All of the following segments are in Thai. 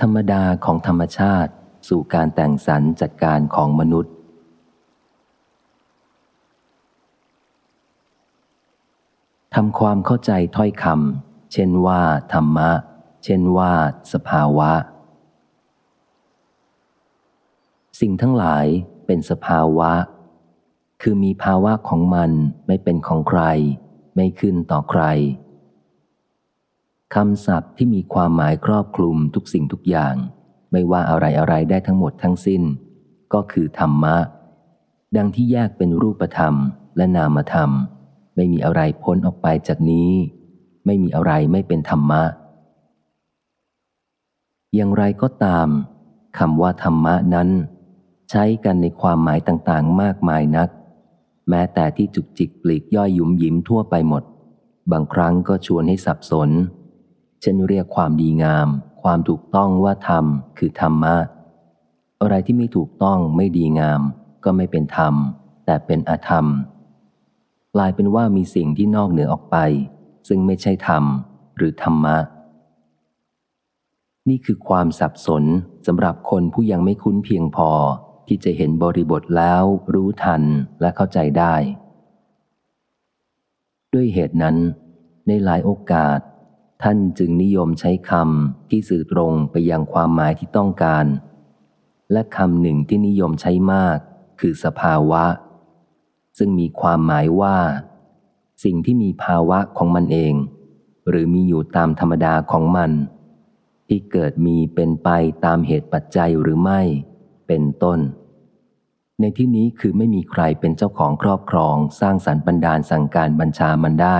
ธรรมดาของธรรมชาติสู่การแต่งสรรจัดการของมนุษย์ ทำความเข้าใจถ้อยคำเช่นว่า ธรรมะ เช่นว่า สภาวะ สิ่งทั้งหลายเป็นสภาวะ คือมีภาวะของมันไม่เป็นของใคร ไม่ขึ้นต่อใคร คำศัพท์ที่มีความหมายครอบคลุมทุกสิ่งทุกอย่าง ไม่ว่าอะไรอะไรได้ทั้งหมดทั้งสิ้น ก็คือธรรมะ ดังที่แยกเป็นรูปธรรมและนามธรรม ไม่มีอะไรพ้นออกไปจากนี้ ไม่มีอะไรไม่เป็นธรรมะ อย่างไรก็ตามคำว่าธรรมะนั้น ใช้กันในความหมายต่างๆ มากมายนัก แม้แต่ที่จุกจิกปลีกย่อยยุมยิ้มทั่วไปหมด บางครั้งก็ชวนให้สับสน เช่นเรียกความดีงาม ความถูกต้องว่าธรรม คือธรรมะ อะไรที่ไม่ถูกต้องไม่ดีงาม ก็ไม่เป็นธรรม แต่เป็นอธรรม กลายเป็นว่ามีสิ่งที่นอกเหนือออกไป ซึ่งไม่ใช่ธรรม หรือธรรมะ นี่คือความสับสนสำหรับคนผู้ยังไม่คุ้นเพียงพอที่จะเห็นบริบทแล้วรู้ทันและเข้าใจได้ ด้วยเหตุนั้น ในหลายโอกาส ท่านจึงนิยมใช้คำที่สื่อตรงไปยังความหมายที่ต้องการ และคำหนึ่งที่นิยมใช้มาก คือสภาวะ ซึ่งมีความหมายว่า สิ่งที่มีภาวะของมันเอง หรือมีอยู่ตามธรรมดาของมัน ที่เกิดมีเป็นไปตามเหตุปัจจัยหรือไม่ เป็นต้น ในที่นี้คือไม่มีใครเป็นเจ้าของครอบครองสร้างสรรค์บันดาลสั่งการบัญชามันได้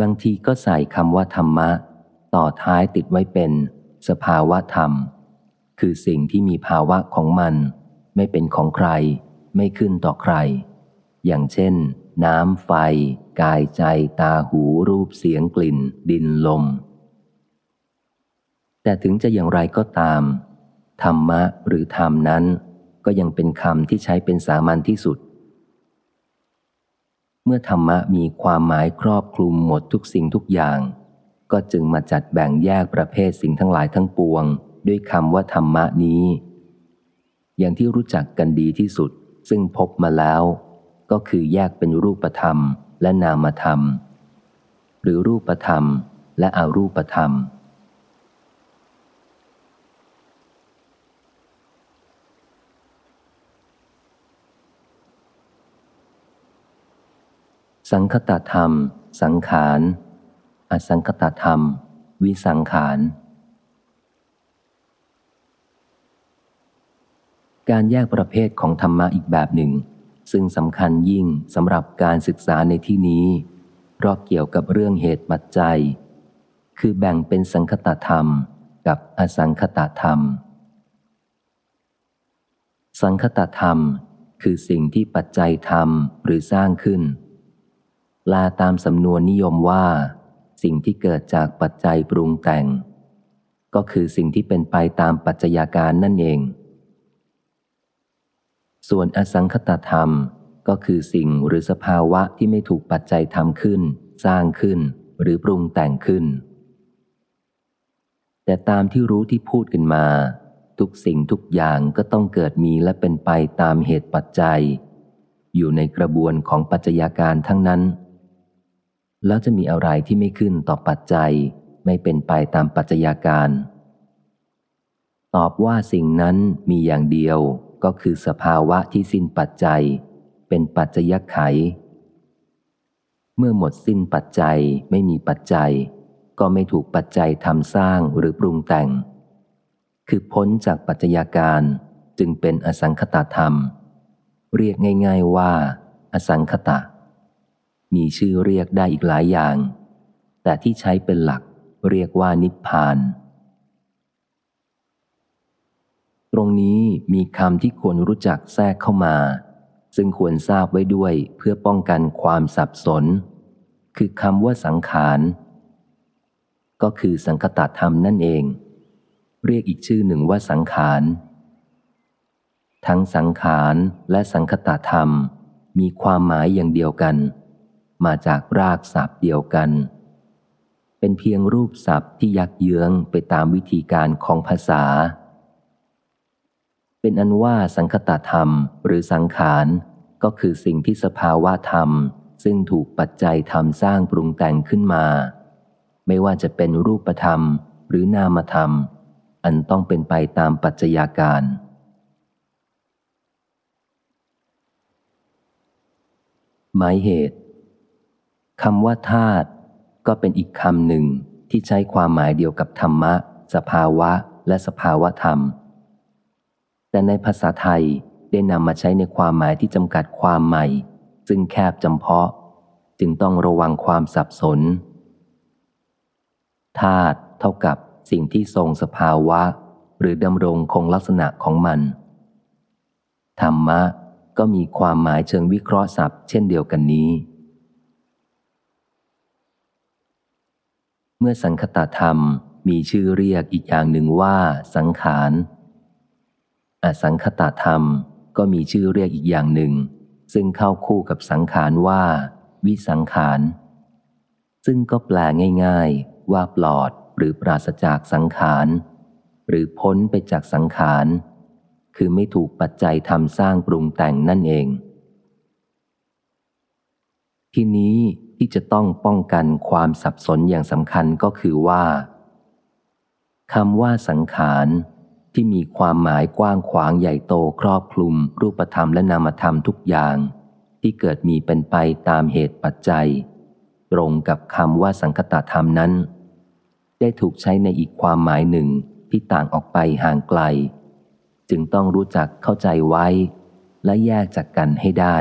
บางทีก็ใส่คำว่าธรรมะ ต่อท้ายติดไว้เป็น สภาวะธรรม คือสิ่งที่มีภาวะของมัน ไม่เป็นของใคร ไม่ขึ้นต่อใคร อย่างเช่น น้ำไฟ กายใจตาหูรูปเสียงกลิ่น ดินลม แต่ถึงจะอย่างไรก็ตาม ธรรมะหรือธรรมนั้น ก็ยังเป็นคำที่ใช้เป็นสามัญที่สุด เมื่อธรรมะมีความหมายครอบคลุมหมดทุกสิ่งทุกอย่าง ก็จึงมาจัดแบ่งแยกประเภทสิ่งทั้งหลายทั้งปวง ด้วยคำว่าธรรมะนี้ อย่างที่รู้จักกันดีที่สุด ซึ่งพบมาแล้ว ก็คือแยกเป็นรูปธรรมและนามธรรม หรือรูปธรรมและอรูปธรรม สังคตธรรม สังขารอสังคตธรรม วิสังขาร การแยกประเภทของธรรมะอีกแบบหนึ่ง ซึ่งสำคัญยิ่งสำหรับการศึกษาในที่นี้เพราะเกี่ยวกับเรื่องเหตุปัจจัย คือแบ่งเป็นสังคตธรรมกับอสังคตธรรม สังคตธรรมคือสิ่งที่ปัจจัยธรรมหรือสร้างขึ้น ลาตามสำนวนนิยมว่า สิ่งที่เกิดจากปัจจัยปรุงแต่ง ก็คือสิ่งที่เป็นไปตามปัจจัยาการนั่นเอง ส่วนอสังคตธรรมก็คือสิ่งหรือสภาวะที่ไม่ถูกปัจจัยทำขึ้น สร้างขึ้น หรือปรุงแต่งขึ้น แต่ตามที่รู้ที่พูดกันมา ทุกสิ่งทุกอย่างก็ต้องเกิดมีและเป็นไปตามเหตุปัจจัย อยู่ในกระบวนของปัจจัยาการทั้งนั้น แล้วจะมีอะไรที่ไม่ขึ้นต่อปัจจัย ไม่เป็นไปตามปัจจัยาการ ตอบว่าสิ่งนั้นมีอย่างเดียวก็คือสภาวะที่สิ้นปัจจัย เป็นปัจจยไข เมื่อหมดสิ้นปัจจัยไม่มีปัจจัย ก็ไม่ถูกปัจจัยทำสร้างหรือปรุงแต่ง คือพ้นจากปัจจัยาการจึงเป็นอสังคตธรรม เรียกง่าย ๆว่า อสังคตะ มีชื่อเรียกได้อีกหลายอย่าง แต่ที่ใช้เป็นหลักเรียกว่านิพพาน ตรงนี้มีคำที่ควรรู้จักแทรกเข้ามา ซึ่งควรทราบไว้ด้วยเพื่อป้องกันความสับสน คือคำว่าสังขารก็คือสังคตธรรมนั่นเอง เรียกอีกชื่อหนึ่งว่าสังขาร ทั้งสังขารและสังคตธรรมมีความหมายอย่างเดียวกัน มาจากรากศัพท์เดียวกัน เป็นเพียงรูปศัพท์ที่ยักเยื้องไปตามวิธีการของภาษา เป็นอันว่าสังคตธรรมหรือสังขารก็คือสิ่งที่สภาวะธรรม ซึ่งถูกปัจจัยธรรมสร้างปรุงแต่งขึ้นมา ไม่ว่าจะเป็นรูปธรรมหรือนามธรรม อันต้องเป็นไปตามปัจจัยาการหมายเหตุ คำว่าธาตุก็เป็นอีกคำหนึ่งที่ใช้ความหมายเดียวกับธรรมะ สภาวะ และสภาวะธรรม แต่ในภาษาไทยได้นำมาใช้ในความหมายที่จำกัดความใหม่ ซึ่งแคบจำเพาะ จึงต้องระวังความสับสนธาตุเท่ากับสิ่งที่ทรงสภาวะ หรือดำรงคงลักษณะของมัน ธรรมะก็มีความหมายเชิงวิเคราะห์ศัพท์เช่นเดียวกันนี้ เมื่อสังคตธรรมมีชื่อเรียกอีกอย่างหนึ่งว่าสังขารอสังคตธรรมก็มีชื่อเรียกอีกอย่างหนึ่ง ซึ่งเข้าคู่กับสังขารว่า วิสังขาร ซึ่งก็แปลง่าย ๆ ว่าปลอดหรือปราศจากสังขาร หรือพ้นไปจากสังขาร คือไม่ถูกปัจจัยทำสร้างปรุงแต่งนั่นเอง ทีนี้ ที่จะต้องป้องกันความสับสนอย่างสำคัญก็คือว่าคำว่าสังขารที่มีความหมายกว้างขวางใหญ่โตครอบคลุม รูปธรรมและนามธรรมทุกอย่าง ที่เกิดมีเป็นไปตามเหตุปัจจัย ตรงกับคำว่าสังคตธรรมนั้น ได้ถูกใช้ในอีกความหมายหนึ่งที่ต่างออกไปห่างไกล จึงต้องรู้จักเข้าใจไว้ และแยกจากกันให้ได้